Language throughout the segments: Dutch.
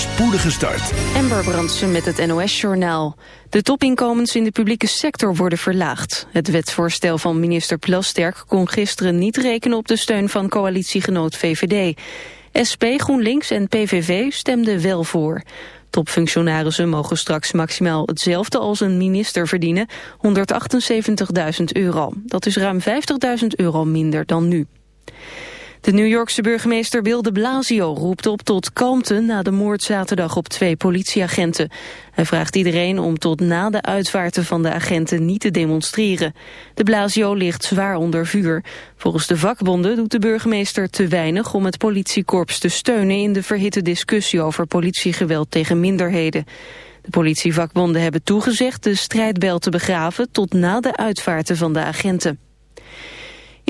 spoedige start. Amber Brandsen met het NOS-journaal. De topinkomens in de publieke sector worden verlaagd. Het wetsvoorstel van minister Plasterk kon gisteren niet rekenen op de steun van coalitiegenoot VVD. SP, GroenLinks en PVV stemden wel voor. Topfunctionarissen mogen straks maximaal hetzelfde als een minister verdienen, 178.000 euro. Dat is ruim 50.000 euro minder dan nu. De New Yorkse burgemeester Bill de Blasio roept op tot kalmte na de moord zaterdag op twee politieagenten. Hij vraagt iedereen om tot na de uitvaarten van de agenten niet te demonstreren. De Blasio ligt zwaar onder vuur. Volgens de vakbonden doet de burgemeester te weinig om het politiekorps te steunen in de verhitte discussie over politiegeweld tegen minderheden. De politievakbonden hebben toegezegd de strijdbel te begraven tot na de uitvaarten van de agenten.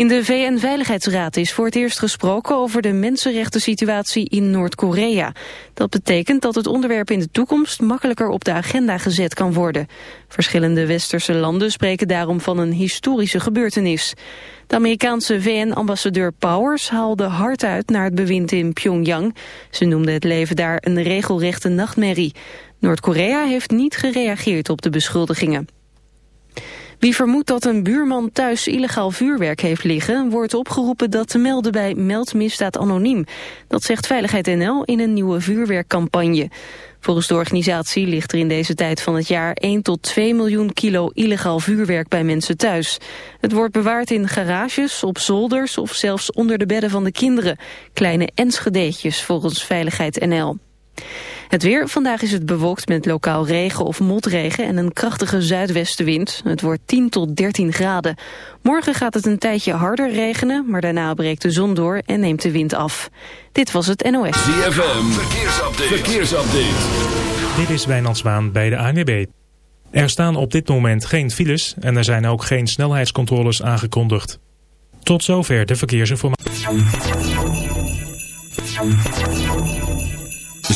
In de VN-veiligheidsraad is voor het eerst gesproken over de mensenrechten situatie in Noord-Korea. Dat betekent dat het onderwerp in de toekomst makkelijker op de agenda gezet kan worden. Verschillende westerse landen spreken daarom van een historische gebeurtenis. De Amerikaanse VN-ambassadeur Powers haalde hard uit naar het bewind in Pyongyang. Ze noemde het leven daar een regelrechte nachtmerrie. Noord-Korea heeft niet gereageerd op de beschuldigingen. Wie vermoedt dat een buurman thuis illegaal vuurwerk heeft liggen... wordt opgeroepen dat te melden bij Meld Misdaad Anoniem. Dat zegt Veiligheid NL in een nieuwe vuurwerkcampagne. Volgens de organisatie ligt er in deze tijd van het jaar 1 tot 2 miljoen kilo illegaal vuurwerk bij mensen thuis. Het wordt bewaard in garages, op zolders of zelfs onder de bedden van de kinderen. Kleine enschedeetjes volgens Veiligheid NL. Het weer, vandaag is het bewolkt met lokaal regen of motregen en een krachtige zuidwestenwind. Het wordt 10 tot 13 graden. Morgen gaat het een tijdje harder regenen, maar daarna breekt de zon door en neemt de wind af. Dit was het NOS. ZFM, verkeersupdate. verkeersupdate. Dit is Wijnand bij de ANWB. Er staan op dit moment geen files en er zijn ook geen snelheidscontroles aangekondigd. Tot zover de verkeersinformatie.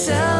myself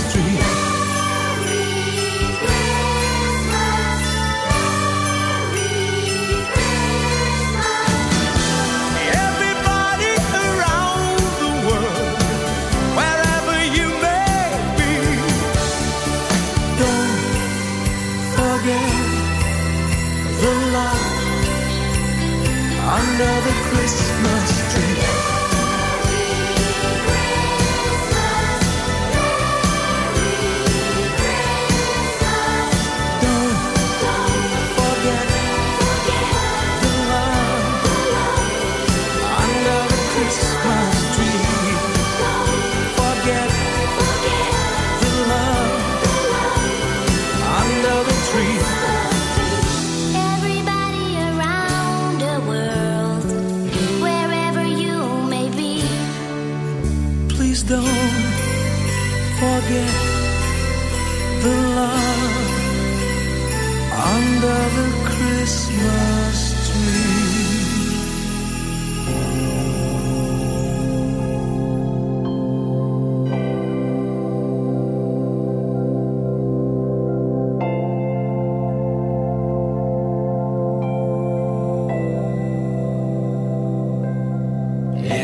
Christmas.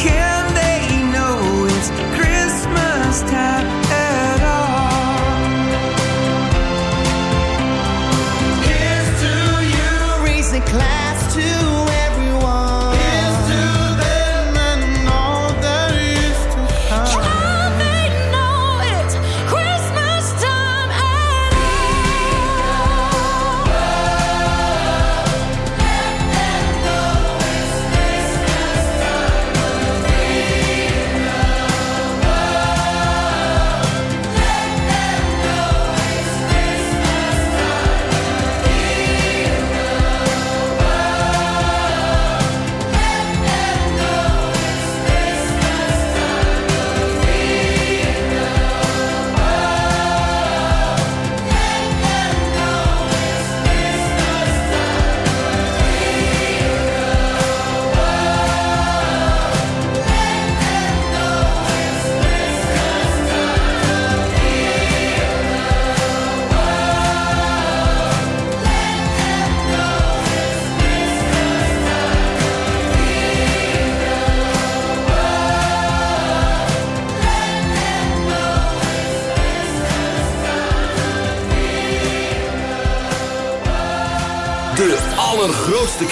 can't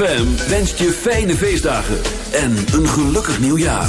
ZFM wenst je fijne feestdagen en een gelukkig nieuwjaar.